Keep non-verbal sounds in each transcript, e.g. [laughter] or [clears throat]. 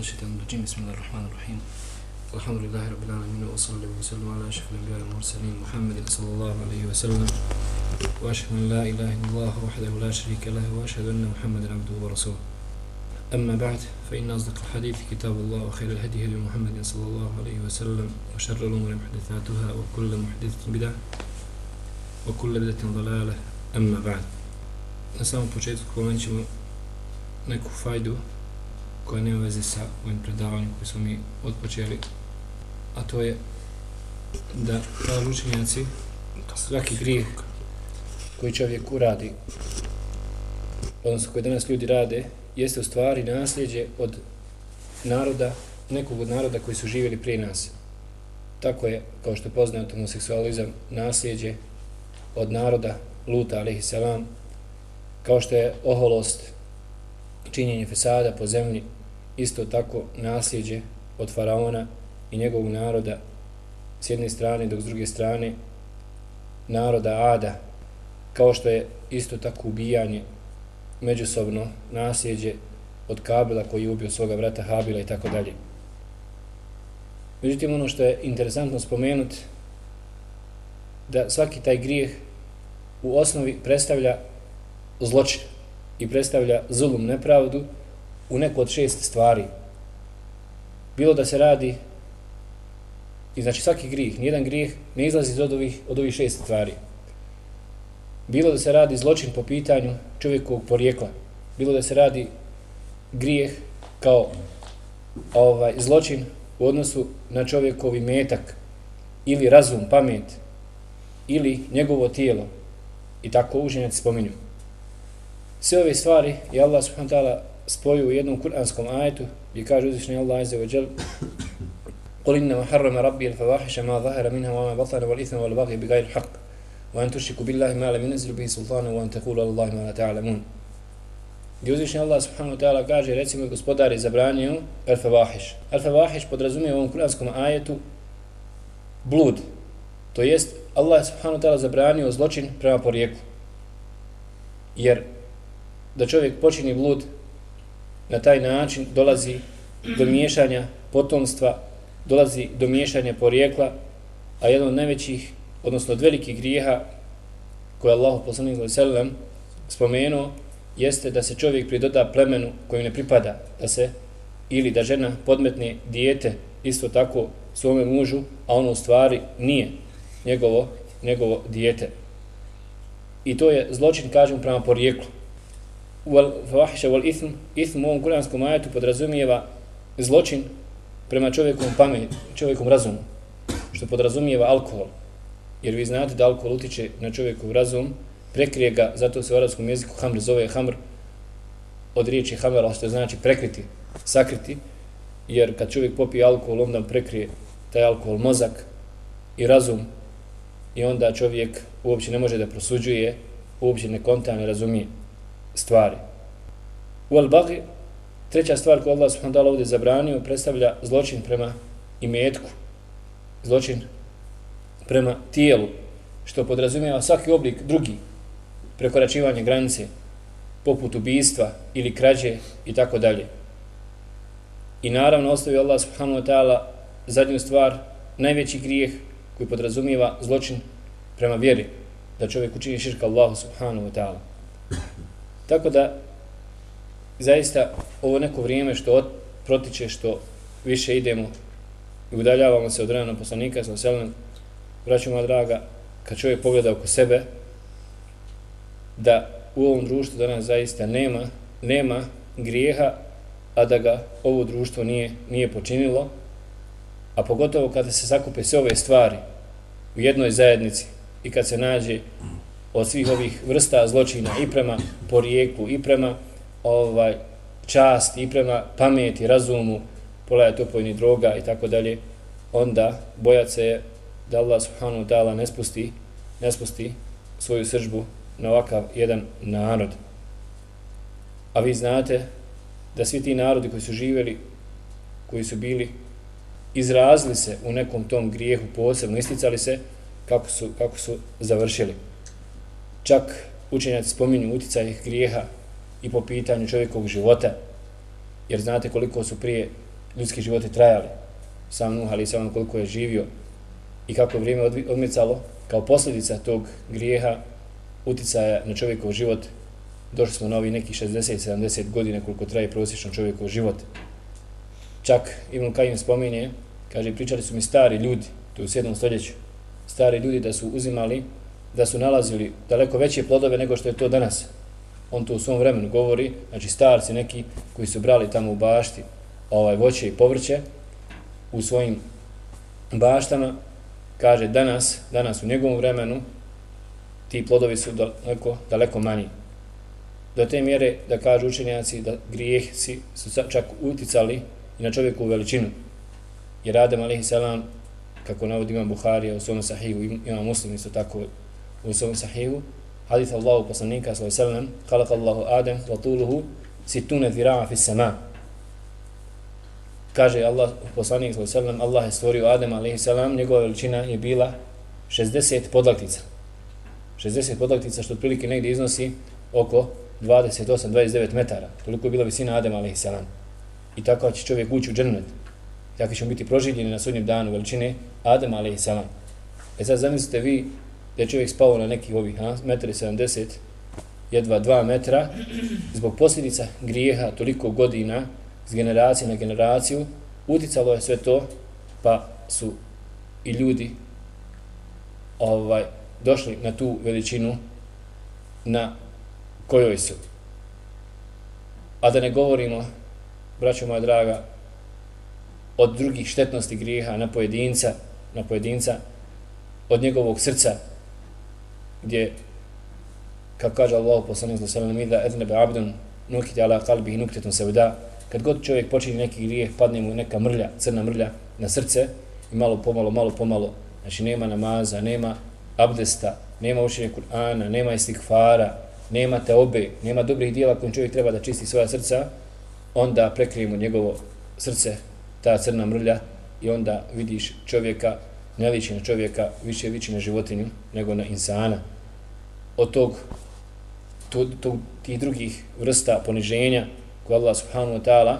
من الشيطان الرجيم. بسم الله الرحمن الرحيم. الحمد لله رب العالمين وصلى وسلم على أشرف الأنبياء والمرسلين محمد صلى الله عليه وسلم. وأشهد أن لا إله إلا الله وحده لا شريك له وأشهد أن محمدا عبده ورسوله. أما بعد فإن أصدق الحديث كتاب الله وخير الهدي هدي محمد صلى الله عليه وسلم وشر الأمور محدثاتها وكل محدثة بدعة وكل بدعة ضلالة. أما بعد na samom početku spomenut ćemo neku fajdu koja nema veze sa ovim predavanjem koji smo mi odpočeli, a to je da pravi učenjaci svaki grijeh koji čovjek uradi, odnosno koji danas ljudi rade, jeste u stvari nasljeđe od naroda, nekog od naroda koji su živjeli prije nas. Tako je, kao što poznaje homoseksualizam, nasljeđe od naroda Luta, alihi salam, kao što je oholost, činjenje fesada po zemlji, isto tako nasljeđe od faraona i njegovog naroda s jedne strane, dok s druge strane naroda Ada, kao što je isto tako ubijanje međusobno nasljeđe od Kabila koji je ubio svoga vrata Habila i tako dalje. Međutim, ono što je interesantno spomenuti, da svaki taj grijeh u osnovi predstavlja zločin i predstavlja zulum nepravdu u neku od šest stvari. Bilo da se radi i znači svaki grijeh, nijedan grijeh ne izlazi od ovih, od ovih šest stvari. Bilo da se radi zločin po pitanju čovjekovog porijekla. Bilo da se radi grijeh kao ovaj zločin u odnosu na čovjekovi metak ili razum, pamet ili njegovo tijelo i tako učenjaci spominju. Sve ove stvari je Allah subhanahu wa ta'ala spojio u jednom kuranskom ajetu gdje kaže uzvišnji Allah azza wa jal قل إنما حرم ربي الفواحش ما ظهر منها وما بطن والإثم والبغي بغير الحق وأن تشركوا بالله ما لم ينزل به سلطانا وأن تقولوا الله ما لا تعلمون Gdje uzvišnji Allah subhanahu wa ta'ala kaže, recimo, gospodar je zabranio al-fawahish. Al-fawahish podrazumije u ovom kuranskom ajetu blud. To jest, Allah subhanahu wa ta'ala zabranio zločin prema porijeku. Jer da čovjek počini blud, na taj način dolazi do miješanja potomstva, dolazi do miješanja porijekla, a jedan od najvećih, odnosno od velikih grijeha koje Allah poslanik sallam spomenuo, jeste da se čovjek pridoda plemenu kojem ne pripada, da se ili da žena podmetne dijete isto tako svome mužu, a ono u stvari nije njegovo, njegovo dijete. I to je zločin, kažem, prema porijeklu wal fawahisha wal ithm ithm u ovom kuranskom ajetu podrazumijeva zločin prema čovjekovom pameti, čovjekom razumu, što podrazumijeva alkohol. Jer vi znate da alkohol utiče na čovjekov razum, prekrije ga, zato se u arabskom jeziku hamr zove hamr od riječi hamr, što znači prekriti, sakriti, jer kad čovjek popije alkohol, onda prekrije taj alkohol mozak i razum i onda čovjek uopće ne može da prosuđuje, uopće ne konta, ne razumije stvari. U al-bagi, treća stvar koju Allah subhanahu ta'ala ovdje zabranio, predstavlja zločin prema imetku, zločin prema tijelu, što podrazumijeva svaki oblik drugi, prekoračivanje granice, poput ubijstva ili krađe i tako dalje. I naravno ostavi Allah subhanahu wa ta'ala zadnju stvar, najveći grijeh koji podrazumijeva zločin prema vjeri, da čovjek učini širka Allahu subhanahu wa ta'ala. Tako da, zaista, ovo neko vrijeme što od, protiče, što više idemo i udaljavamo se od rana poslanika, sa selem, vraćamo moja draga, kad čovjek pogleda oko sebe, da u ovom društvu danas zaista nema, nema grijeha, a da ga ovo društvo nije, nije počinilo, a pogotovo kada se sakupe sve ove stvari u jednoj zajednici i kad se nađe od svih ovih vrsta zločina i prema porijeklu i prema ovaj čast i prema pameti, razumu, pogledajte opojni droga i tako dalje, onda bojat se je da Allah subhanahu ta'ala ne spusti, ne spusti svoju sržbu na ovakav jedan narod. A vi znate da svi ti narodi koji su živjeli, koji su bili, izrazili se u nekom tom grijehu posebno, isticali se kako su, kako su završili. Čak učenjaci spominju uticaj grijeha i po pitanju čovjekovog života, jer znate koliko su prije ljudski životi trajali. Sam Nuh, ali sam koliko je živio i kako je vrijeme odmicalo, kao posljedica tog grijeha, uticaja na čovjekov život, došli smo na neki nekih 60-70 godina koliko traje prosječno čovjekov život. Čak Ibn Kajim spominje, kaže, pričali su mi stari ljudi, to je u 7. stoljeću, stari ljudi da su uzimali, da su nalazili daleko veće plodove nego što je to danas. On to u svom vremenu govori, znači starci neki koji su brali tamo u bašti ovaj voće i povrće u svojim baštama, kaže danas, danas u njegovom vremenu ti plodovi su daleko, daleko manji. Do te mjere da kažu učenjaci da grijehci su čak uticali i na čovjeku veličinu. Jer Adam alaihi salam, kako navodi imam Buharija u svom sahihu, imam muslim isto tako u svom sahihu, hadith Allahu poslanika sallallahu alejhi ve sellem halak Allahu Adem, wa tuluhu, situne zirama fi sama. Kaže Allah, poslanik sallallahu alejhi ve sellem Allah je stvorio Adem alaihi salam, njegova veličina je bila 60 podlaktica. 60 podlaktica što otprilike negdje iznosi oko 28-29 metara. Toliko je bila visina Adem alaihi salam. I tako će čovjek ući u džennet. Tako će biti proživljeni na sudnjem danu veličine Adem alaihi salam. E sad zamislite vi da je čovjek spao na nekih ovih 1,70 jedva 2 metra zbog posljedica grijeha toliko godina s generacije na generaciju uticalo je sve to pa su i ljudi ovaj došli na tu veličinu na kojoj su. A da ne govorimo, braćo moja draga, od drugih štetnosti grijeha na pojedinca, na pojedinca, od njegovog srca, gdje, kako kaže Allah poslanik za sallam, sellem da ednebe abdun nukit ala kalbi nuktetun nuktetom se vda, kad god čovjek počini neki grijeh, padne mu neka mrlja, crna mrlja na srce i malo pomalo, malo pomalo, znači nema namaza, nema abdesta, nema učenja Kur'ana, nema istikfara, nema te obe, nema dobrih dijela kojim čovjek treba da čisti svoja srca, onda prekrijemo njegovo srce, ta crna mrlja, i onda vidiš čovjeka, ne liči na čovjeka, više liči na životinju nego na insana. Od tog, to, to, tih drugih vrsta poniženja koje Allah subhanahu wa ta'ala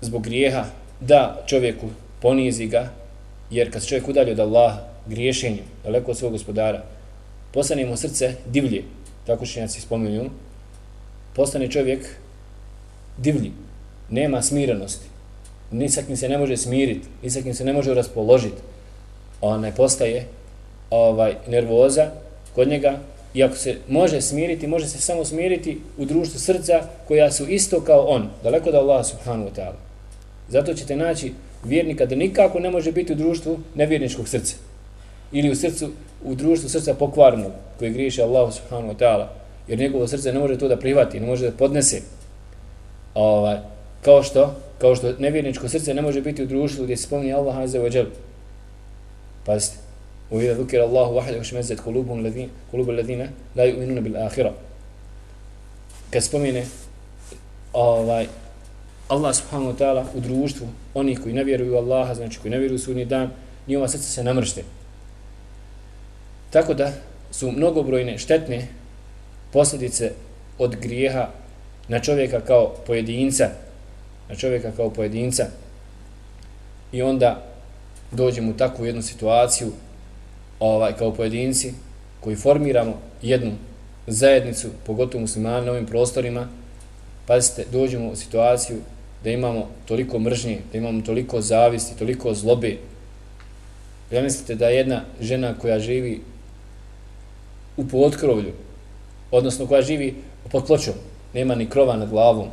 zbog grijeha da čovjeku ponizi ga, jer kad se čovjek udalje od Allaha, griješenjem, daleko od svog gospodara, postane mu srce divlje, tako što se spominju, postane čovjek divlji, nema smirenosti, ni sa kim se ne može smiriti, ni sa kim se ne može raspoložiti, onaj postaje ovaj nervoza kod njega, i ako se može smiriti, može se samo smiriti u društvu srca koja su isto kao on, daleko da Allah subhanahu wa ta'ala. Zato ćete naći vjernika da nikako ne može biti u društvu nevjerničkog srca ili u srcu u društvu srca pokvarnog koji griješi Allah subhanahu wa ta'ala jer njegovo srce ne može to da prihvati ne može da podnese ovaj, kao što kao što nevjerničko srce ne može biti u društvu gdje se spominje Allah azza wa jal. Pazite. U ida dhukira Allahu wahda ušmezet kulubun ladina kulubu ladina la yu'minuna bil akhira kad spomine ovaj, Allah subhanahu wa ta'ala u društvu onih koji ne vjeruju Allaha znači koji ne vjeruju sudnji dan njihova srca se namršte. Tako da su mnogobrojne štetne posljedice od grijeha na čovjeka kao pojedinca, na čovjeka kao pojedinca i onda dođemo u takvu jednu situaciju ovaj, kao pojedinci koji formiramo jednu zajednicu, pogotovo muslimani na ovim prostorima, pazite, dođemo u situaciju da imamo toliko mržnje, da imamo toliko zavisti, toliko zlobe. Ja mislite da jedna žena koja živi u potkrovlju, odnosno koja živi pod pločom, nema ni krova nad glavom,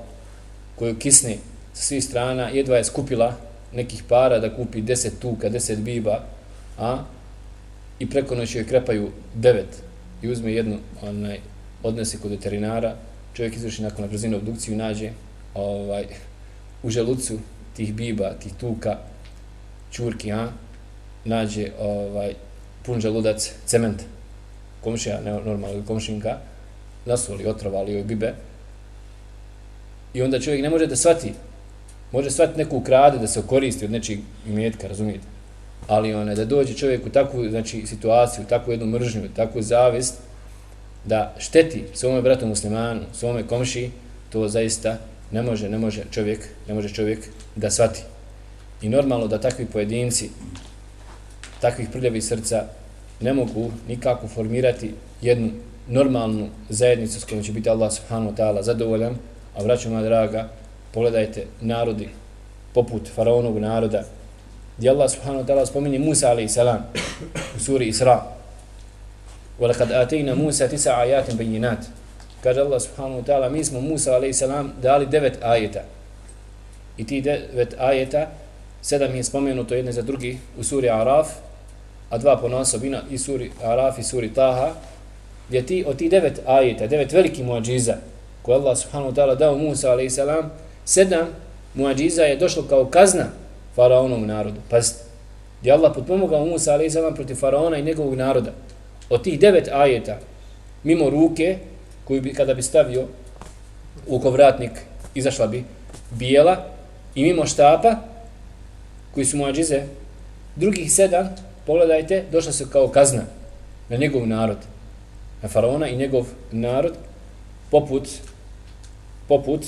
koju kisne sa svih strana, jedva je skupila nekih para da kupi deset tuka, deset biba, a? I preko noći joj krepaju devet. I uzme jednu, onaj, odnese kod veterinara, čovjek izvrši nakon na brzinu obdukciju i nađe ovaj, u želucu tih biba, tih tuka, čurki, a, nađe ovaj, pun želudac cement, komšija, ne normalno komšinka, nasuli, otrovali joj bibe. I onda čovjek ne može da shvati, može svat neku krade da se koristi od nečeg imetka, razumijete? Ali one, da dođe čovjek u takvu znači, situaciju, u takvu jednu mržnju, u takvu zavist, da šteti svome bratu muslimanu, svome komši, to zaista ne može, ne može čovjek, ne može čovjek da svati. I normalno da takvi pojedinci, takvih prljavi srca, ne mogu nikako formirati jednu normalnu zajednicu s kojom će biti Allah subhanahu wa ta'ala zadovoljan, a vraću draga, pogledajte narodi poput faraonog naroda, gdje Allah subhanahu wa ta'ala spominje Musa alaih salam u suri Isra. وَلَكَدْ آتَيْنَا مُوسَى تِسَ آيَاتٍ بَيِّنَاتٍ Kaže Allah subhanahu wa ta'ala, mi smo Musa alaih salam dali devet ajeta. I ti devet ajeta, sedam je spomenuto jedne za drugi u suri Araf, a dva po nasobina i suri Araf i suri Taha, gdje ti od ti devet ajeta, devet veliki muadžiza, koje Allah subhanahu wa ta'ala dao Musa alaih salam, sedam muadžiza je došlo kao kazna faraonom narodu. Pazite, gdje Allah potpomogao Musa alaih protiv faraona i njegovog naroda. Od tih devet ajeta, mimo ruke, koju bi, kada bi stavio u kovratnik, izašla bi bijela, i mimo štapa, koji su muadžize, drugih sedam, pogledajte, došla se kao kazna na njegov narod, na faraona i njegov narod, poput, poput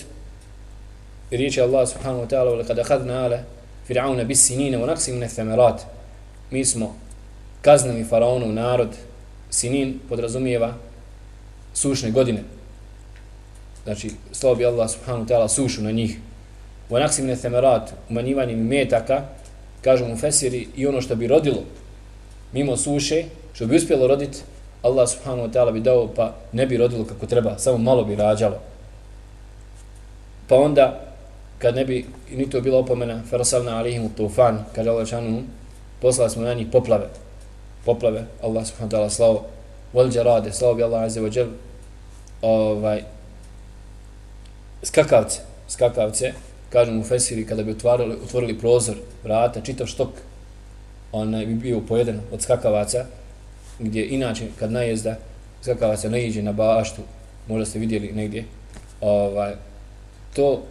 riječi Allah subhanahu wa ta'ala kada hadna ala fir'auna bis sinina wa naqsim min ath-thamarat mi smo kaznili faraonov narod. Sinin podrazumijeva sušne godine. Znači slovo bi Allah subhanahu wa ta'ala sušu na njih. Wa naqsim min ath-thamarat metaka kažu mu fesiri i ono što bi rodilo mimo suše što bi uspjelo roditi Allah subhanahu wa ta'ala bi dao pa ne bi rodilo kako treba samo malo bi rađalo. Pa onda kad ne bi ni to bila opomena farasalna alihim u tufan kaže Allah šanu poslali smo na njih poplave. Poplave Allah subhanahu wa ta'ala slavo wal džarade, slavo bi Allah azze wa ovaj skakavce skakavce kažu mu fesiri kada bi otvarili, otvorili prozor vrata čitav štok onaj bi bio pojeden od skakavaca gdje inače kad najezda skakavaca ne iđe na baštu možda ste vidjeli negdje ovaj to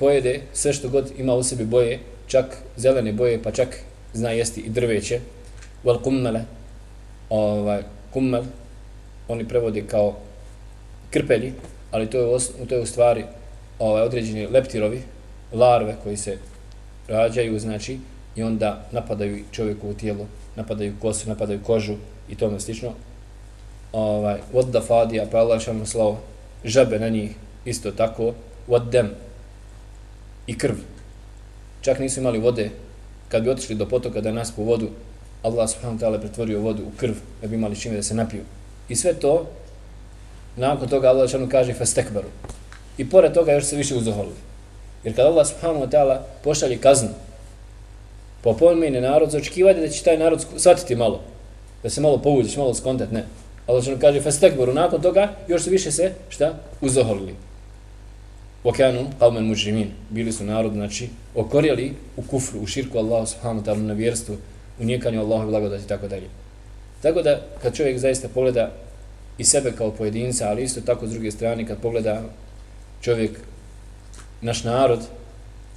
pojede sve što god ima u sebi boje, čak zelene boje, pa čak zna jesti i drveće. Vel kummele, ovaj, kummel, oni prevode kao krpelji, ali to je, u, to je u stvari ovaj, određeni leptirovi, larve koji se rađaju, znači, i onda napadaju čovjeku u tijelo, napadaju kosu, napadaju kožu i tome slično. Ovaj, vodda fadija, pa Allah šalno slovo, žabe na njih, isto tako, voddem, i krv. Čak nisu imali vode. Kad bi otišli do potoka da nas po vodu, Allah subhanahu wa ta'ala pretvorio vodu u krv, da bi imali čime da se napiju. I sve to, nakon toga Allah šanu kaže fastekbaru. I pored toga još se više uzoholili. Jer kad Allah subhanahu wa ta'ala pošalje kaznu, pa po narod, zaočekivajte da će taj narod shvatiti malo, da se malo povuđeš, malo skontat, ne. Allah šanu kaže fastekbaru, nakon toga još se više se, šta, uzoholili. Wakanu qawman mujrimin. Bili su narod, znači, okorjeli u kufru, u širku Allahu subhanahu wa ta'ala na vjerstvu, u nijekanju Allahu blagodati i tako dalje. Tako da, kad čovjek zaista pogleda i sebe kao pojedinca, ali isto tako s druge strane, kad pogleda čovjek, naš narod,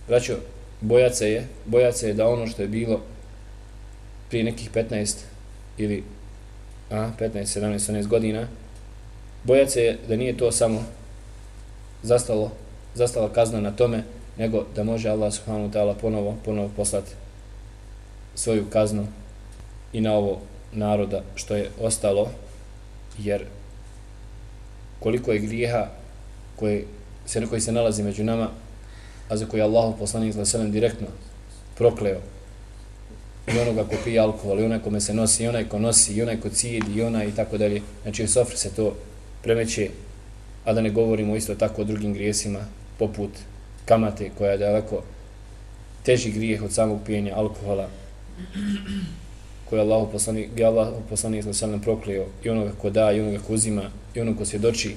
braćo, bojace je, bojace je da ono što je bilo prije nekih 15 ili a, 15, 17, 17 godina, bojace je da nije to samo zastalo zastala kazna na tome, nego da može Allah subhanahu wa ta'ala ponovo, ponovo poslati svoju kaznu i na ovo naroda što je ostalo, jer koliko je grijeha koji se, koji se nalazi među nama, a za koji je Allah poslanik za selem direktno prokleo i onoga ko pije alkohol, i onaj kome se nosi, i onaj ko nosi, i onaj ko cijedi, i onaj i tako dalje. Znači u sofri se to premeće, a da ne govorimo isto tako o drugim grijesima poput kamate koja je daleko teži grijeh od samog pijenja alkohola koje je Allah poslanik, je Allah poslanik sa sallam proklio i onoga ko da i onoga ko uzima i onoga ko svjedoči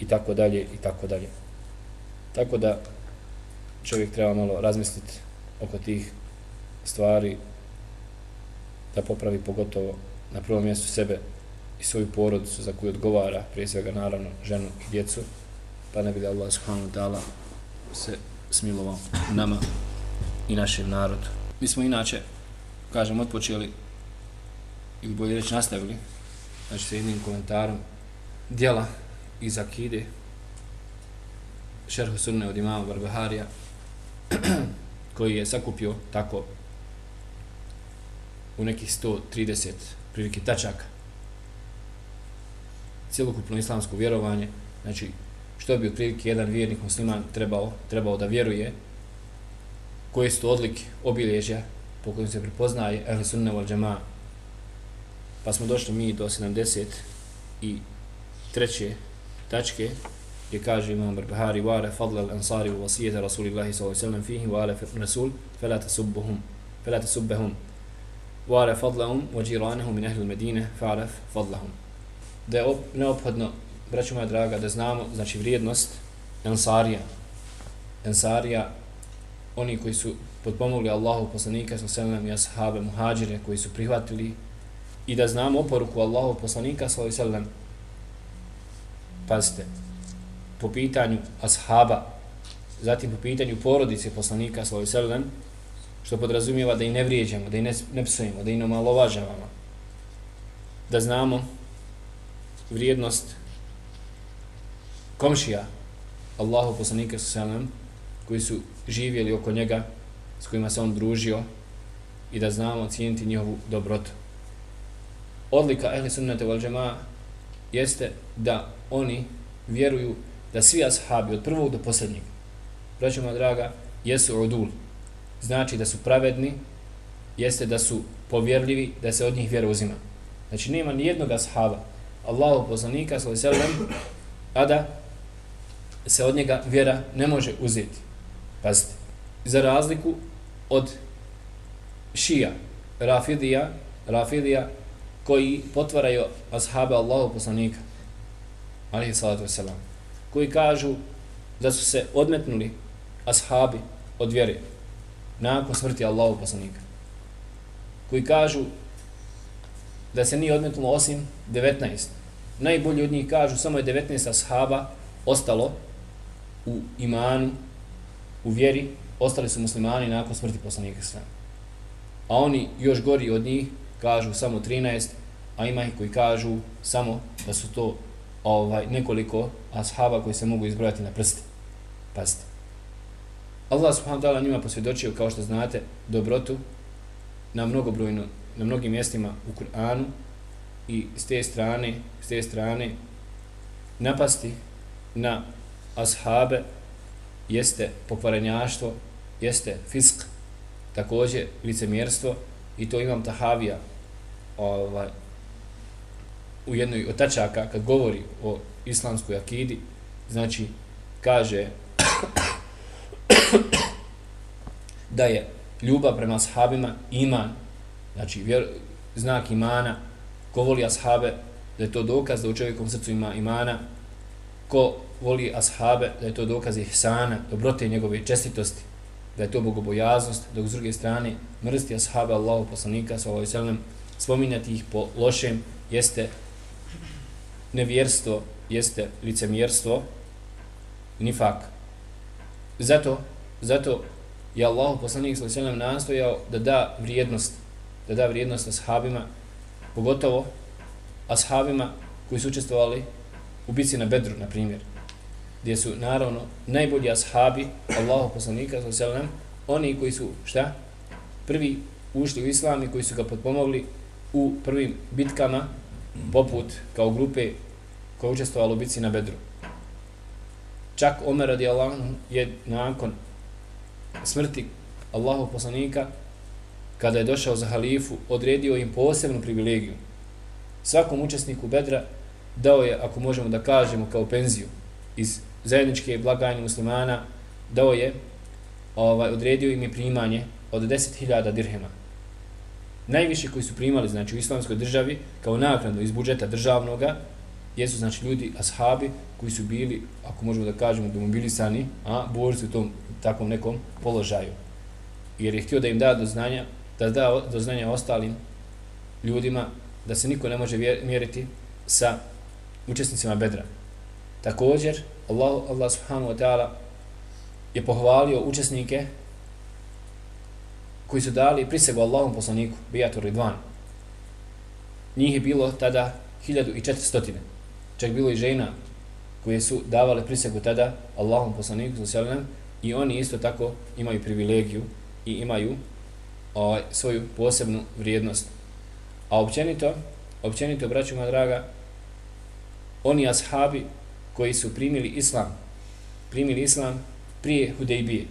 i tako dalje i tako dalje. Tako da čovjek treba malo razmisliti oko tih stvari da popravi pogotovo na prvom mjestu sebe i svoju porodicu za koju odgovara, prije svega naravno ženu i djecu, pa ne bi da Allah subhanahu wa ta'ala se smilovao nama i našem narodu. Mi smo inače, kažem, odpočeli ili bolje reći nastavili, znači sa jednim komentarom dijela iz Akide šerhu sunne od imama Barbaharija, [clears throat] koji je sakupio tako u nekih 130 prilike tačaka cijelokupno islamsko vjerovanje, znači što bi otprilike jedan vjernik musliman trebao, trebao da vjeruje, koje su to odlike, obilježja po kojim se prepoznaje ehli sunne wal džema. Pa smo došli mi do 70 i treće tačke gdje kaže imam Barbahari wa ala fadla al-ansari wa wasiyata rasulillahi s.a.v. fihi wa ala rasul fela tasubbuhum fela tasubbahum wa ala fadlahum wa jiranahum min ahli al-medine fa'alaf fadlahum da je neophodno braćo moja draga da znamo znači vrijednost ansarija ansarija oni koji su podpomogli Allahu poslanika sa selam i ashabe muhađire koji su prihvatili i da znamo oporuku Allahu poslanika sa selam pazite po pitanju ashaba zatim po pitanju porodice poslanika sa selam što podrazumijeva da i ne vrijeđamo, da i ne, ne psujemo, da i ne malovažavamo. Da znamo vrijednost komšija Allahu poslanika sa koji su živjeli oko njega s kojima se on družio i da znamo cijeniti njihovu dobrotu. Odlika ehli sunnata wal džema jeste da oni vjeruju da svi ashabi od prvog do posljednjeg braćo draga jesu odul znači da su pravedni jeste da su povjerljivi da se od njih vjera uzima znači nema ni jednog ashaba Allahu poslanika sallallahu alejhi ve sellem a da se od njega vjera ne može uzeti. Pazite, za razliku od šija, rafidija, rafidija koji potvaraju ashabe Allahu poslanika, alihi salatu wasalam, koji kažu da su se odmetnuli ashabi od vjere nakon smrti Allahu poslanika, koji kažu da se nije odmetnulo osim 19. Najbolji od njih kažu samo je 19 ashaba ostalo u imanu, u vjeri, ostali su muslimani nakon smrti poslanika sve. A oni još gori od njih kažu samo 13, a ima ih koji kažu samo da su to ovaj nekoliko ashaba koji se mogu izbrojati na prste. Pazite. Allah subhanahu wa ta'ala njima posvjedočio, kao što znate, dobrotu na mnogobrojno, na mnogim mjestima u Kur'anu i s te strane, s te strane napasti na ashabe jeste pokvarenjaštvo, jeste fisk, također licemjerstvo i to imam tahavija ovaj, u jednoj od tačaka kad govori o islamskoj akidi, znači kaže [coughs] da je ljubav prema ashabima iman, znači vjer, znak imana, ko voli ashabe, da je to dokaz da u čovjekom srcu ima imana, ko voli ashabe, da je to dokaz ihsana, dobrote njegove čestitosti, da je to bogobojaznost, dok s druge strane mrsti ashabe Allahu poslanika, sallahu sallam, spominjati ih po lošem, jeste nevjerstvo, jeste licemjerstvo, nifak. Zato, zato je Allah poslanik sallahu sallam nastojao da da vrijednost, da da vrijednost ashabima, pogotovo ashabima koji su učestvovali u bici na Bedru, na primjer, gdje su naravno najbolji ashabi Allahu poslanika sallallahu oni koji su šta? Prvi ušli u islam i koji su ga potpomogli u prvim bitkama poput kao grupe koja učestvovala u bitci na Bedru. Čak Omer radi Allah je nakon smrti Allahu poslanika kada je došao za halifu odredio im posebnu privilegiju. Svakom učesniku Bedra dao je, ako možemo da kažemo, kao penziju iz zajedničke blagajne muslimana dao je, ovaj, odredio im je primanje od 10.000 dirhema. Najviše koji su primali, znači u islamskoj državi, kao naknadu iz budžeta državnoga, jesu znači ljudi, ashabi, koji su bili, ako možemo da kažemo, domobilisani, a borci u tom takvom nekom položaju. Jer je htio da im da do znanja, da da do znanja ostalim ljudima, da se niko ne može mjeriti sa učesnicima bedra. Također, Allah, Allah subhanahu wa ta'ala je pohvalio učesnike koji su dali prisegu Allahom poslaniku, Bijatu Ridvan. Njih je bilo tada 1400. Čak bilo i žena koje su davale prisegu tada Allahom poslaniku sallam, i oni isto tako imaju privilegiju i imaju ovaj, svoju posebnu vrijednost. A općenito, općenito, braću moja draga, oni ashabi koji su primili islam, primili islam prije Hudejbije,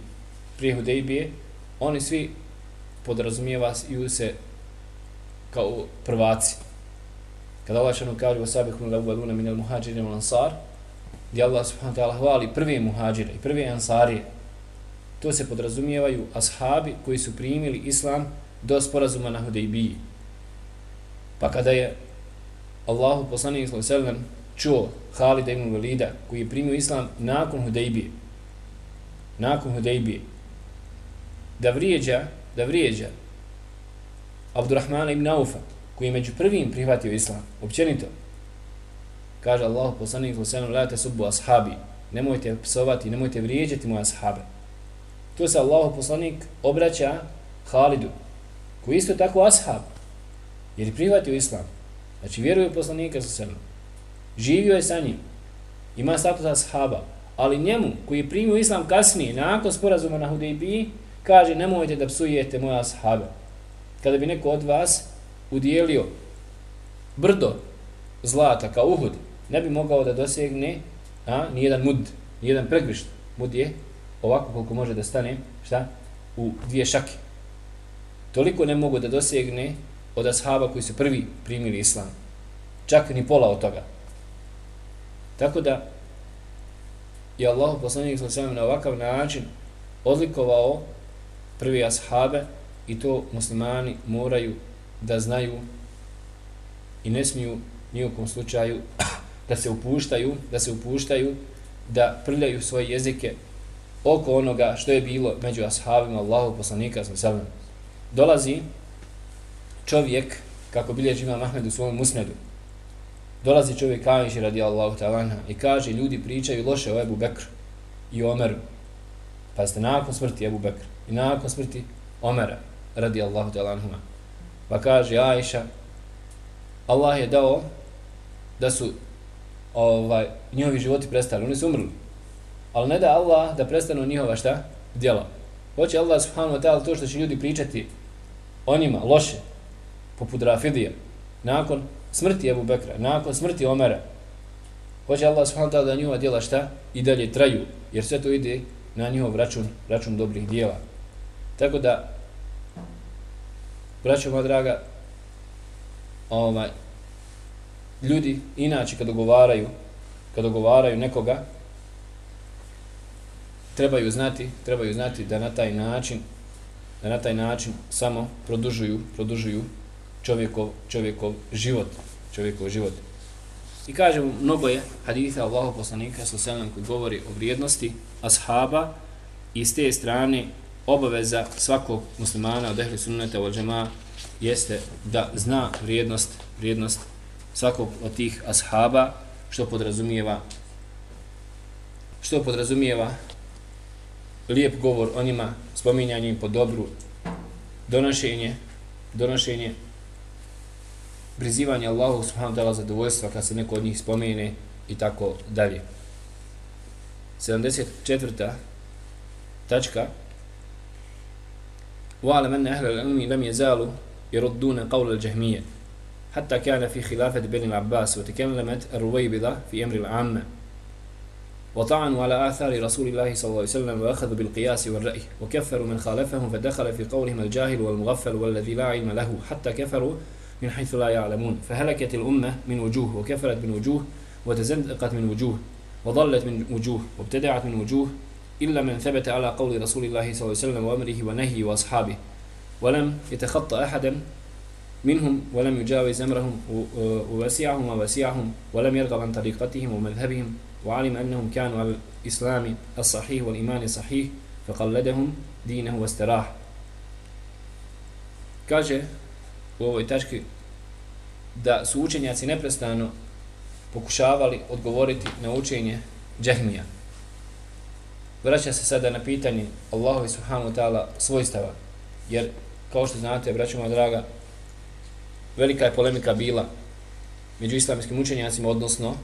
prije Hudejbije, oni svi podrazumijeva i se kao prvaci. Kada Allah šanu kaže wa sabiqun la awwaluna min al-muhajirin wal gdje Allah subhanahu wa ta'ala hvali prve muhađire i prve ansarije, to se podrazumijevaju ashabi koji su primili islam do sporazuma na Hudejbiji. Pa kada je Allahu poslanik sallallahu čuo Halida ibn Walida koji je primio islam nakon Hudejbije, nakon Hudejbije, da vrijeđa, da vrijeđa Abdurrahmana ibn Aufa, koji je među prvim prihvatio islam, općenito, kaže Allah poslanik sallallahu alejhi ve sellem ashabi. Nemojte psovati nemojte vrijeđati moje ashabe. To se Allah poslanik obraća Halidu koji isto tako ashab jer je prihvatio islam. Znači vjeruje poslanika sallallahu živio je sa njim ima status ashaba ali njemu koji je primio islam kasnije nakon sporazuma na Hudejbiji kaže nemojte da psujete moja ashabe kada bi neko od vas udijelio brdo zlata kao uhud ne bi mogao da dosegne a, nijedan mud, nijedan pregrišt. Mud je ovako koliko može da stane šta? u dvije šake. Toliko ne mogu da dosegne od ashaba koji su prvi primili islam. Čak ni pola od toga. Tako da je Allah poslanik sa na ovakav način odlikovao prvi ashabe i to muslimani moraju da znaju i ne smiju nijekom slučaju [coughs] da se upuštaju, da se upuštaju, da prljaju svoje jezike oko onoga što je bilo među ashabima Allahu poslanika sallallahu Dolazi čovjek kako bilježi Imam Ahmed u svom musnedu. Dolazi čovjek Ajši radi Allahu ta'ala i kaže ljudi pričaju loše o Ebu Bekru i Omeru. Pa ste nakon smrti Ebu Bekr i nakon smrti Omera radi Allahu ta'ala Pa kaže Aisha Allah je dao da su ovaj, njihovi životi prestali, oni su umrli. Ali ne da Allah da prestanu njihova šta? Djela. Hoće Allah subhanahu wa ta'ala to što će ljudi pričati o njima, loše, poput Rafidija, nakon smrti Ebu Bekra, nakon smrti Omera, hoće Allah subhanahu wa ta'ala da njihova djela šta? I dalje traju, jer sve to ide na njihov račun, račun dobrih djela. Tako da, braćo moja draga, ovaj, ljudi inače kad dogovaraju kad dogovaraju nekoga trebaju znati trebaju znati da na taj način da na taj način samo produžuju produžuju čovjekov čovjekov život čovjekov život. I kažem, mnogo je hadisa Allahu poslanika sa selam koji govori o vrijednosti ashaba i s te strane obaveza svakog muslimana od ehli sunneta od džema jeste da zna vrijednost vrijednost svakog od tih ashaba što podrazumijeva što podrazumijeva lijep govor o njima, spominjanje im po dobru, donošenje, donošenje, prizivanje Allahu subhanahu ta'ala zadovoljstva kad se neko od njih spomene i tako dalje. 74. tačka وعلى من أهل العلم لم يزالوا يردون قول الجهمية حتى كان في خلافة بن العباس وتكلمت الرويبضة في أمر العامة وطعنوا على آثار رسول الله صلى الله عليه وسلم وأخذوا بالقياس والرأي وكفروا من خالفهم فدخل في قولهم الجاهل والمغفل والذي لا علم له حتى كفروا من حيث لا يعلمون. فهلكت الأمة من وجوه وكفرت من وجوه وتزندقت من وجوه وضلت من وجوه وابتدعت من وجوه إلا من ثبت على قول رسول الله صلى الله عليه وسلم وأمره ونهيه وأصحابه. ولم يتخطى أحدا منهم ولم يجاوز أمرهم ووسعهم ووسعهم ولم يرغب عن طريقتهم ومذهبهم وعلم أنهم كانوا على الإسلام الصحيح والإيمان الصحيح فقلدهم دينه واستراح kaže u ovoj tački da su učenjaci neprestano pokušavali odgovoriti na učenje džehmija. Vraća se sada na pitanje Allahovi subhanahu ta'ala svojstava, jer kao što znate, braćo draga, velika je polemika bila među islamskim učenjacima, odnosno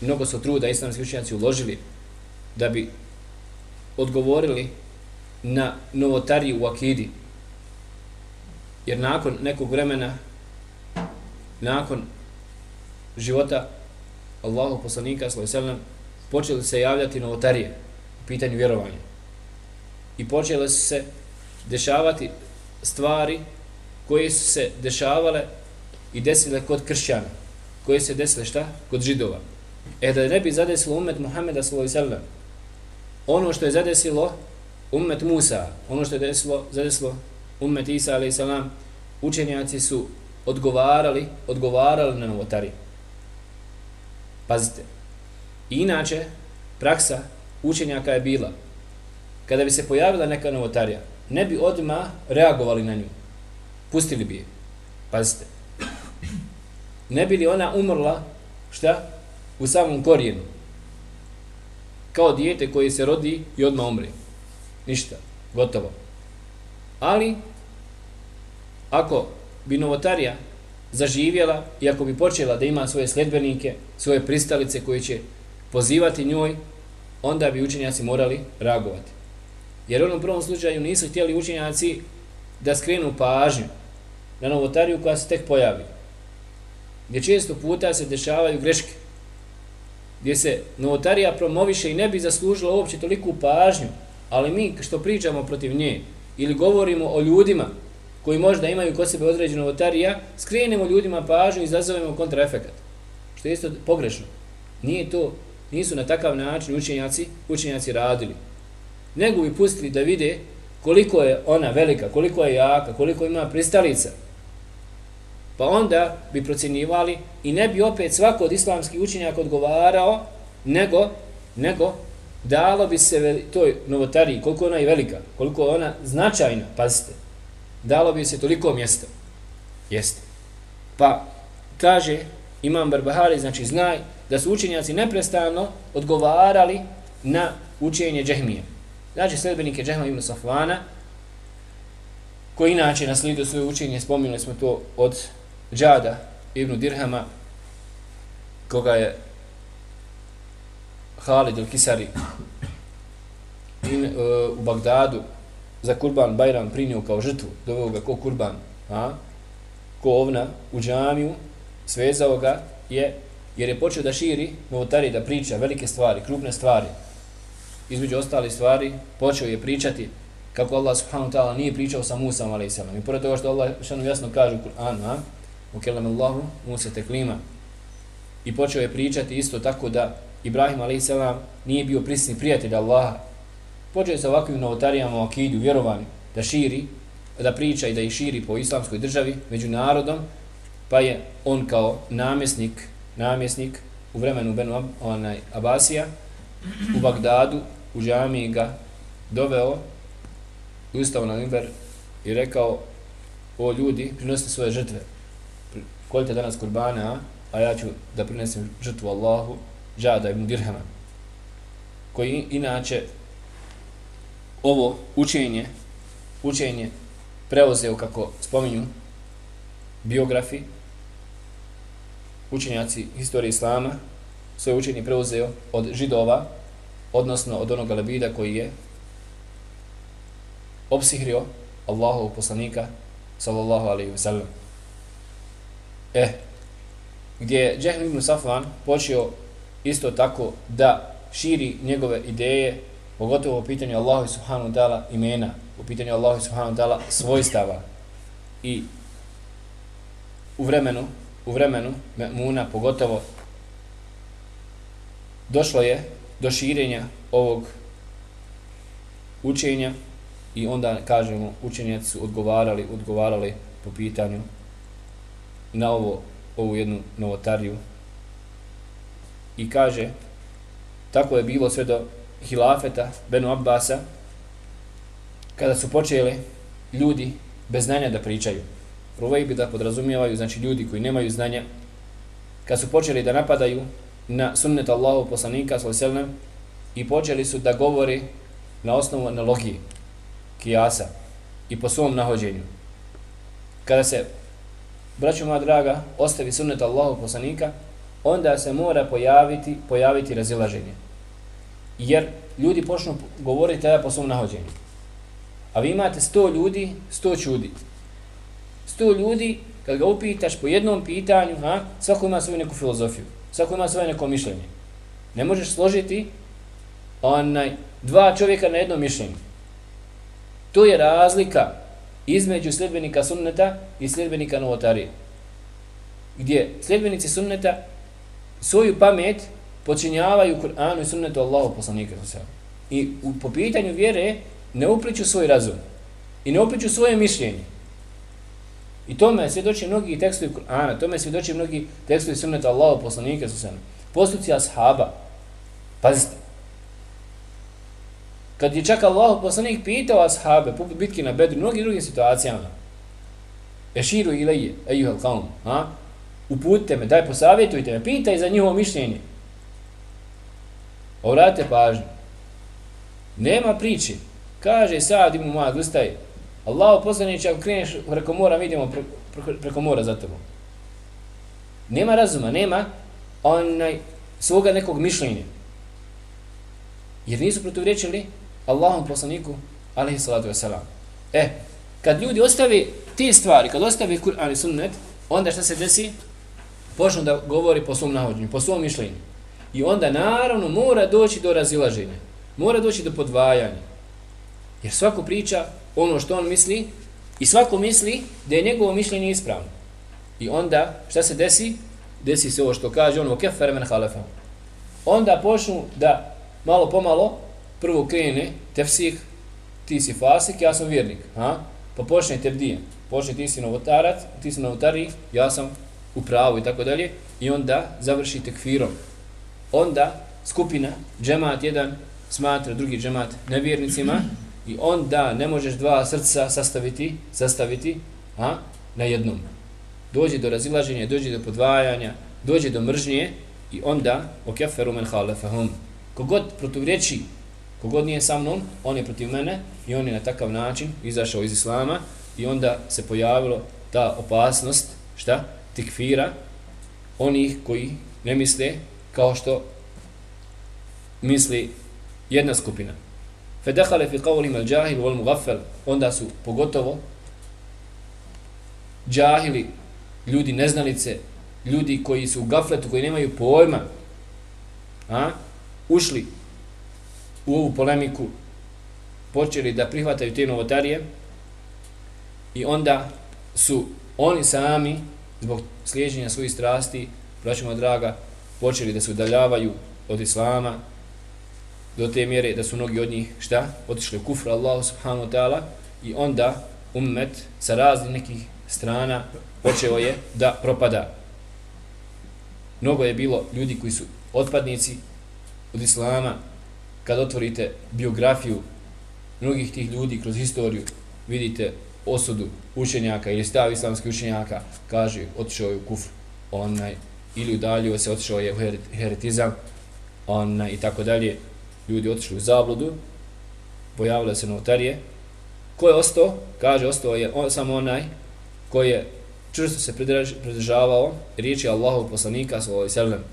mnogo su truda islamski učenjaci uložili da bi odgovorili na novotariju u akidi. Jer nakon nekog vremena, nakon života Allahu poslanika, sallam, počeli se javljati novotarije u pitanju vjerovanja. I počele su se dešavati stvari koje su se dešavale i desile kod kršćana. Koje se desile šta? Kod židova. E da ne bi zadesilo umet Muhammeda sallam, ono što je zadesilo umet Musa, ono što je desilo, zadesilo ummet Isa a.s. učenjaci su odgovarali, odgovarali na novotari. Pazite. I inače, praksa učenjaka je bila, kada bi se pojavila neka novotarija, ne bi odma reagovali na nju. Pustili bi je. Pazite. Ne bi li ona umrla, šta? U samom korijenu. Kao dijete koje se rodi i odma umre. Ništa. Gotovo. Ali, ako bi novotarija zaživjela i ako bi počela da ima svoje sledbenike, svoje pristalice koje će pozivati njoj, onda bi učenjaci morali reagovati. Jer u onom prvom slučaju nisu htjeli učenjaci da skrenu pažnju na novotariju koja se tek pojavi. Gdje često puta se dešavaju greške. Gdje se novotarija promoviše i ne bi zaslužila uopće toliku pažnju, ali mi što pričamo protiv nje ili govorimo o ljudima koji možda imaju kod sebe određenu novotarija, skrenemo ljudima pažnju i izazovemo kontraefekat. Što je isto pogrešno. Nije to, nisu na takav način učenjaci, učenjaci radili nego bi pustili da vide koliko je ona velika, koliko je jaka, koliko ima pristalica. Pa onda bi procjenjivali i ne bi opet svako od islamskih učenjaka odgovarao, nego, nego dalo bi se toj novotariji, koliko ona je velika, koliko ona značajna, pazite, dalo bi se toliko mjesta. Jeste. Pa, kaže Imam Barbahari, znači znaj da su učenjaci neprestano odgovarali na učenje džehmije. Znači, sledbenike Džehma ibn Safvana, koji inače naslijedio svoje učenje, spominuli smo to od Džada ibn Dirhama, koga je Halid al-Kisari in, uh, u Bagdadu za kurban Bajram prinio kao žrtvu, doveo ga ko kurban, a? ko ovna u džamiju, svezao ga je, jer je počeo da širi novotari, da priča velike stvari, krupne stvari, između ostali stvari, počeo je pričati kako Allah subhanahu wa ta'ala nije pričao sa Musa a.s. I pored toga što Allah šanu jasno kaže u Kur'anu, a? U kelam Allahu, Musa teklima. I počeo je pričati isto tako da Ibrahim a.s. nije bio prisni prijatelj Allaha. Počeo je sa ovakvim novotarijama u akidu, vjerovanju, da širi, da priča i da ih širi po islamskoj državi, među narodom, pa je on kao namjesnik, namjesnik u vremenu Benu onaj, Abasija, u Bagdadu, u džamiji ga doveo i ustao na limber i rekao o ljudi, prinosite svoje žrtve. Kolite danas kurbana, a ja ću da prinesem žrtvu Allahu, džada ibn Dirhama. Koji inače ovo učenje, učenje preuzeo kako spominju biografi, učenjaci historije Islama, svoje učenje preuzeo od židova, odnosno od onoga lebida koji je opsihrio Allahov poslanika sallallahu alaihi wa sallam. Eh, gdje je Džehm ibn Safvan počeo isto tako da širi njegove ideje, pogotovo u pitanju Allahu subhanahu wa ta'ala imena, u pitanju Allahu subhanahu wa ta'ala svojstava. I u vremenu, u vremenu Muna, pogotovo došlo je do širenja ovog učenja i onda kažemo učenjaci su odgovarali odgovarali po pitanju na ovo ovu jednu novotariju. I kaže tako je bilo sve do hilafeta Benu Abbasa kada su počeli ljudi bez znanja da pričaju Ruvej bi da podrazumijevaju znači ljudi koji nemaju znanja kad su počeli da napadaju na sunnet Allahu poslanika sallallahu i počeli su da govore na osnovu analogije kijasa i po svom nahođenju. Kada se braćo moja draga ostavi sunnet Allahu poslanika onda se mora pojaviti, pojaviti razilaženje. Jer ljudi počnu govoriti tada po svom nahođenju. A vi imate 100 ljudi, sto čudi. Sto ljudi, kad ga upitaš po jednom pitanju, ha, svako ima svoju neku filozofiju, svako ima svoje neko mišljenje. Ne možeš složiti onaj, dva čovjeka na jednom mišljenju. To je razlika između sljedbenika sunneta i sljedbenika novotarije. Gdje sljedbenici sunneta svoju pamet počinjavaju Kur'anu i sunnetu Allahu poslanika I u, po pitanju vjere ne upliču svoj razum i ne upliču svoje mišljenje. I tome svjedoči mnogi tekstovi Kur'ana, tome svjedoči mnogi tekstovi sunneta Allahu poslanika sallallahu Postupci ashaba. Pazite. Kad je čak Allahu poslanik pitao ashabe, poput bitke na bedru, mnogi drugim situacijama, Eširu ilaje, ejuhel kaum, ha? uputite me, daj posavjetujte me, pitaj za njihovo mišljenje. Obratite pažnju. Nema priče. Kaže sad imu moja gustaj, Allah poslaniće, ako kreneš preko mora, mi idemo preko mora za tebom. Nema razuma, nema onaj svoga nekog mišljenja. Jer nisu protivrečili Allahom poslaniku, alaihi salatu wasalam. E, kad ljudi ostavi te stvari, kad ostavi Kur'an i sunnet, onda šta se desi? Počnu da govori po svom nahođenju, po svom mišljenju. I onda naravno mora doći do razilaženja. Mora doći do podvajanja. Jer svako priča ono što on misli i svako misli da je njegovo mišljenje ispravno. I onda šta se desi? Desi se ovo što kaže ono kefer men halefa. Onda počnu da malo pomalo prvo krene tefsih, ti si fasik, ja sam vjernik. Ha? Pa počne tebdije, Počne ti si novotarac, ti si novotari, ja sam u pravu i tako dalje. I onda završi tekfirom. Onda skupina, džemat jedan, smatra drugi džemat nevjernicima i onda ne možeš dva srca sastaviti, sastaviti a, na jednom. Dođe do razilaženja, dođe do podvajanja, dođe do mržnje i onda o keferu men halefahum. Kogod protivreći Kogod nije sa mnom, on je protiv mene i on je na takav način izašao iz islama i onda se pojavilo ta opasnost, šta? Tikfira onih koji ne misle kao što misli jedna skupina. Fedehale fi qavlihim al jahil wal mughaffal, onda su pogotovo džahili, ljudi neznalice, ljudi koji su u gafletu, koji nemaju pojma, a, ušli u ovu polemiku počeli da prihvataju te novotarije i onda su oni sami zbog slijeđenja svojih strasti, braćima draga, počeli da se udaljavaju od Islama do te mjere da su mnogi od njih, šta? Otišli u kufru Allahu subhanahu wa ta'ala i onda ummet sa raznih nekih strana počeo je da propada. Mnogo je bilo ljudi koji su otpadnici od Islama, kad otvorite biografiju mnogih tih ljudi kroz historiju, vidite osudu učenjaka ili stav islamskih učenjaka, kaže, otišao je u kufr, onaj, ili udaljio se, otišao je u heretizam, onaj, i tako dalje, ljudi otišli u zabludu, pojavile se notarije, ko je ostao? Kaže, ostao je on, samo onaj koji je čvrsto se pridržavao riječi Allahov poslanika, sallallahu alejhi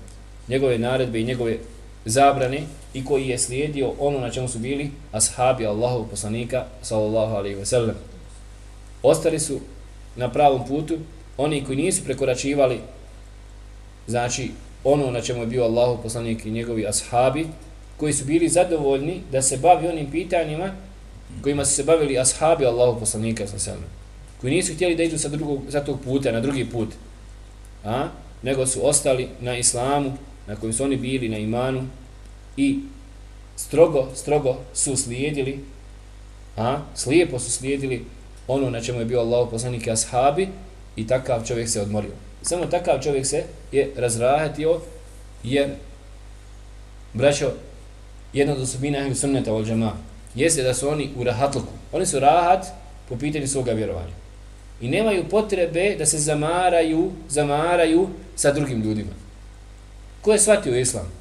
njegove naredbe i njegove zabrane i koji je slijedio ono na čemu su bili ashabi Allahov poslanika sallallahu alejhi ve sellem. Ostali su na pravom putu oni koji nisu prekoračivali znači ono na čemu je bio Allahu poslanik i njegovi ashabi koji su bili zadovoljni da se bavi onim pitanjima kojima su se bavili ashabi Allahu poslanika sa sebe. Koji nisu htjeli da idu sa drugog sa tog puta na drugi put. A nego su ostali na islamu na kojem su oni bili na imanu i strogo, strogo su slijedili, a, slijepo su slijedili ono na čemu je bio Allah poslanik i ashabi i takav čovjek se odmorio. Samo takav čovjek se je razrahatio jer, braćo, jedna od osobina ahli sunneta od džema jeste da su oni u rahatluku. Oni su rahat po pitanju svoga vjerovanja. I nemaju potrebe da se zamaraju, zamaraju sa drugim ljudima. Ko je shvatio islam?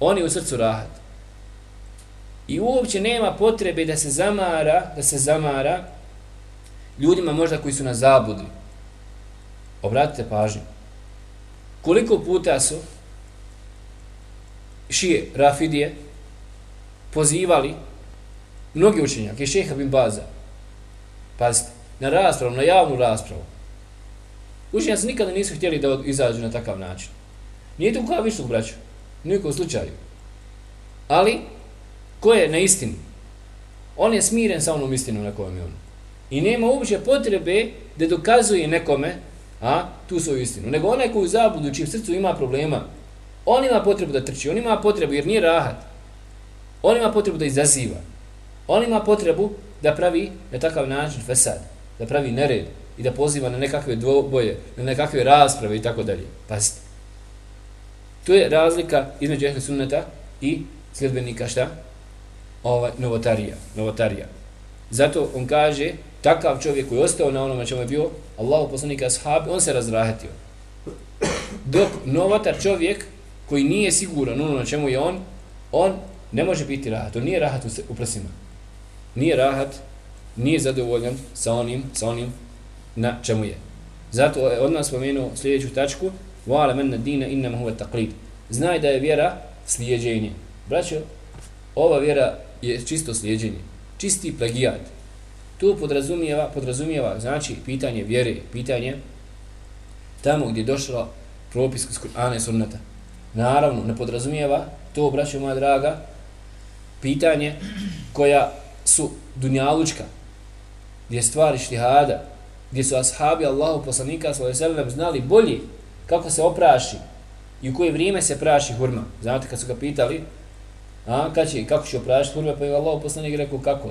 Oni u srcu rahat. I uopće nema potrebe da se zamara, da se zamara ljudima možda koji su na zabudi. Obratite pažnju. koliko puta su šije, rafidije, pozivali mnogi učenjaki, šeha bin Baza, pazite, na raspravu, na javnu raspravu. Učenjaci nikada nisu htjeli da izađu na takav način. Nije to koja višnog braća, nijekom slučaju. Ali, ko je na istini? On je smiren sa onom istinom na kojem je on. I nema uopće potrebe da dokazuje nekome a, tu svoju istinu. Nego onaj koji u zabudu, čim srcu ima problema, on ima potrebu da trči, on ima potrebu jer nije rahat. On ima potrebu da izaziva. On ima potrebu da pravi na takav način fesad, da pravi nered i da poziva na nekakve dvoboje, na nekakve rasprave i tako dalje. Pazite. To je razlika između ehli sunneta i sljedbenika šta? Ova, novotarija. novotarija. Zato on kaže, takav čovjek koji je ostao na onome čemu je bio, Allahu poslanika ashabi, on se razrahatio. Dok novotar čovjek koji nije siguran ono na čemu je on, on ne može biti rahat. On nije rahat u prsima. Nije rahat, nije zadovoljan sa onim, sa onim na čemu je. Zato je od nas spomenuo sljedeću tačku, وَعَلَ مَنَّ دِينَ إِنَّمَ huwa taqlid. Znaj da je vjera slijedjenje. Braćo, ova vjera je čisto slijedjenje. Čisti plagijat. Tu podrazumijeva, podrazumijeva, znači, pitanje vjere, pitanje tamo gdje je došlo propis iz Kur'ana i Sunnata. Naravno, ne podrazumijeva to, braćo moja draga, pitanje koja su dunjalučka, gdje stvari štihada, gdje su ashabi Allahu poslanika sallam znali bolje kako se opraši i u koje vrijeme se praši hurma. Znate kad su ga pitali, a, kad će, kako će oprašiti hurma, pa je Allahu poslanik rekao kako.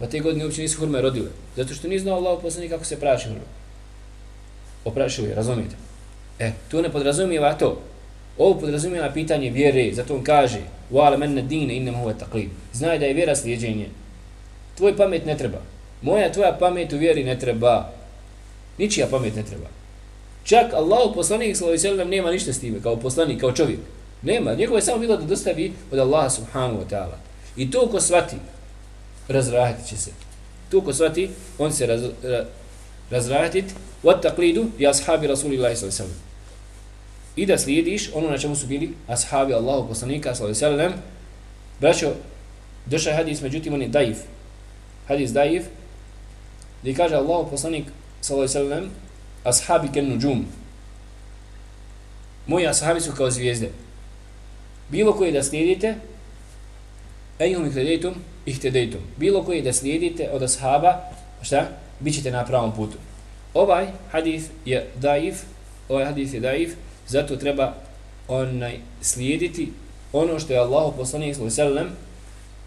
Pa te godine uopće nisu hurme rodile. Zato što nije znao Allahu poslanik kako se praši hurma. Oprašio je, razumijete? E, tu ne podrazumijeva to. Ovo podrazumijeva pitanje vjere, zato on kaže وَعَلَ مَنَّ دِينَ innem هُوَ taqlid. Znaj da je vjera slijedženje. Tvoj pamet ne treba. Moja tvoja pamet u vjeri ne treba. Ničija pamet ne treba. Čak Allah poslanik s.a.v. nema ništa s time kao poslanik, kao čovjek. Nema, njegovo je samo bilo da dostavi od Allaha subhanahu wa ta'ala. I to ko svati, razrahatit će se. To ko svati, on se raz, ra, razrahatit. od taklidu i ashabi Rasulillahi sallallahu alaihi I da slijediš ono na čemu su bili ashabi Allahu poslanika sallallahu sallam. Braćo, došao je hadis, međutim on je daif. Hadis daif, gdje kaže Allahu poslanik sallallahu sallam, ashabi ken nuđum. Moji ashabi su kao zvijezde. Bilo koji da slijedite, ejhum ihtedejtum, ihtedejtum. Bilo koji da slijedite od ashaba, šta? Bićete na pravom putu. Ovaj hadis je daif, ovaj hadis je daif, zato treba onaj slijediti ono što je Allah poslanik sallam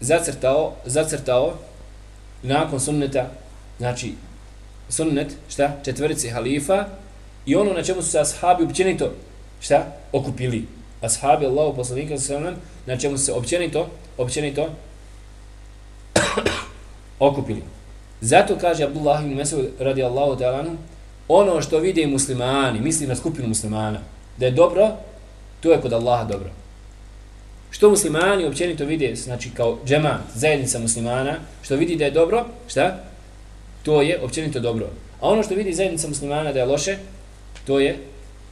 zacrtao, zacrtao nakon sunneta, znači sunnet, šta, četvorice halifa i ono na čemu su se ashabi općenito, šta, okupili. Ashabi Allahu poslanika sallam na čemu se općenito, općenito okupili. Zato kaže Abdullah ibn Mesud radi Allahu ta'ala ono što vide muslimani, misli na skupinu muslimana, da je dobro, to je kod Allaha dobro. Što muslimani općenito vide, znači kao džema, zajednica muslimana, što vidi da je dobro, šta? To je općenito dobro. A ono što vidi zajednica muslimana da je loše, to je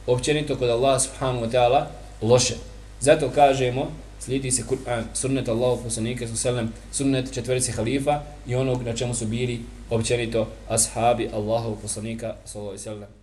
općenito kod Allaha subhanahu wa ta'ala loše. Zato kažemo, slijedi se Kur'an, sunnet Allahu poslanika sallam, sunnet četverice halifa i onog na čemu su bili općenito ashabi Allahu poslanika sallallahu alejhi.